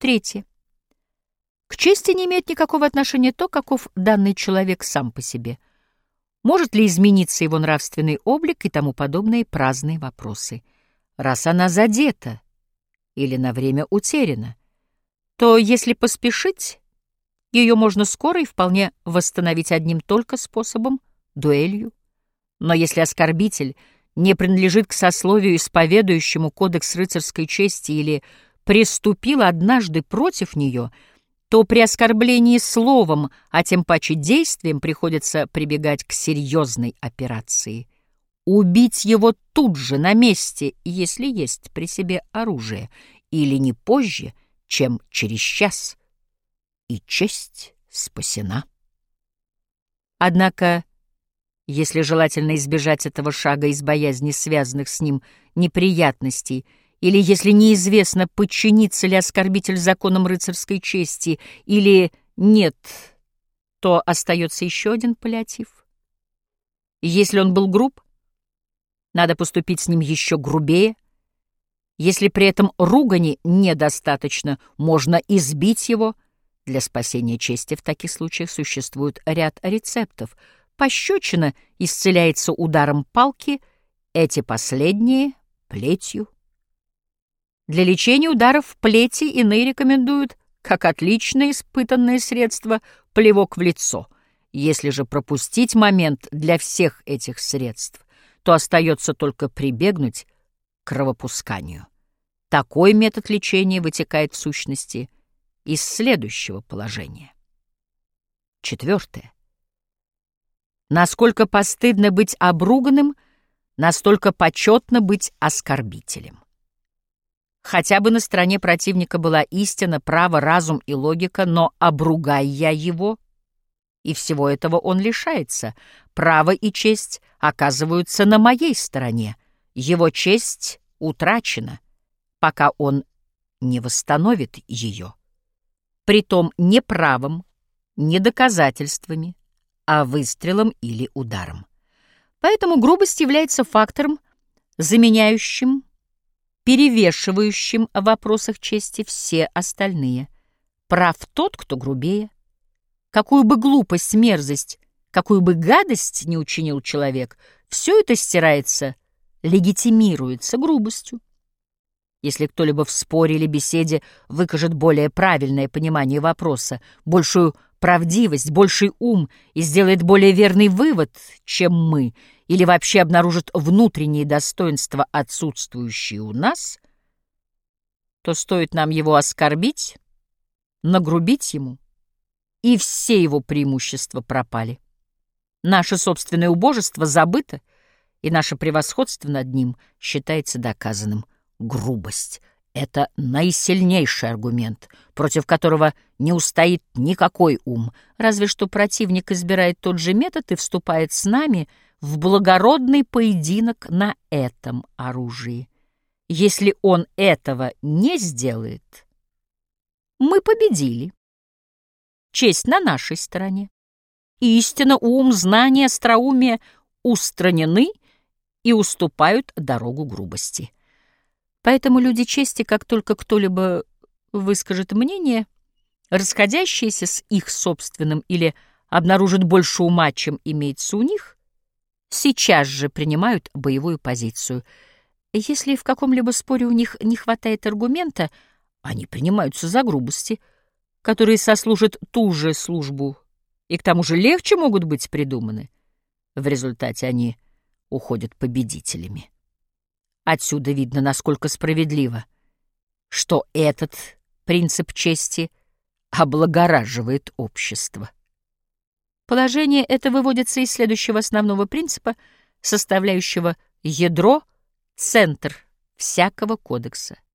Третье. К чести не имеет никакого отношения то, каков данный человек сам по себе. Может ли измениться его нравственный облик и тому подобные праздные вопросы. Раз она задета или на время утеряна, то, если поспешить, ее можно скоро и вполне восстановить одним только способом — дуэлью. Но если оскорбитель не принадлежит к сословию, исповедующему кодекс рыцарской чести или приступил однажды против нее, то при оскорблении словом, а тем паче действием, приходится прибегать к серьезной операции. Убить его тут же, на месте, если есть при себе оружие, или не позже, чем через час. И честь спасена. Однако если желательно избежать этого шага из боязни связанных с ним неприятностей, или если неизвестно, подчинится ли оскорбитель законам рыцарской чести или нет, то остается еще один паллиатив. Если он был груб, надо поступить с ним еще грубее. Если при этом ругани недостаточно, можно избить его. Для спасения чести в таких случаях существует ряд рецептов — Пощечина исцеляется ударом палки, эти последние — плетью. Для лечения ударов плети иные рекомендуют, как отличное испытанное средство, плевок в лицо. Если же пропустить момент для всех этих средств, то остается только прибегнуть к кровопусканию. Такой метод лечения вытекает в сущности из следующего положения. Четвертое. Насколько постыдно быть обруганным, настолько почетно быть оскорбителем. Хотя бы на стороне противника была истина, право, разум и логика, но обругай я его, и всего этого он лишается. Право и честь оказываются на моей стороне. Его честь утрачена, пока он не восстановит ее. Притом не правом, не доказательствами, а выстрелом или ударом. Поэтому грубость является фактором, заменяющим, перевешивающим в вопросах чести все остальные. Прав тот, кто грубее. Какую бы глупость, мерзость, какую бы гадость не учинил человек, все это стирается, легитимируется грубостью. Если кто-либо в споре или беседе выкажет более правильное понимание вопроса, большую правдивость, больший ум и сделает более верный вывод, чем мы, или вообще обнаружит внутренние достоинства, отсутствующие у нас, то стоит нам его оскорбить, нагрубить ему, и все его преимущества пропали. Наше собственное убожество забыто, и наше превосходство над ним считается доказанным. Грубость это наисильнейший аргумент, против которого не устоит никакой ум, разве что противник избирает тот же метод и вступает с нами в благородный поединок на этом оружии. Если он этого не сделает, мы победили. Честь на нашей стороне. Истина, ум, знание, остроумие устранены и уступают дорогу грубости. Поэтому люди чести, как только кто-либо выскажет мнение, расходящееся с их собственным или обнаружит больше ума, чем имеется у них, сейчас же принимают боевую позицию. Если в каком-либо споре у них не хватает аргумента, они принимаются за грубости, которые сослужат ту же службу и к тому же легче могут быть придуманы. В результате они уходят победителями. Отсюда видно, насколько справедливо, что этот принцип чести облагораживает общество. Положение это выводится из следующего основного принципа, составляющего ядро, центр всякого кодекса —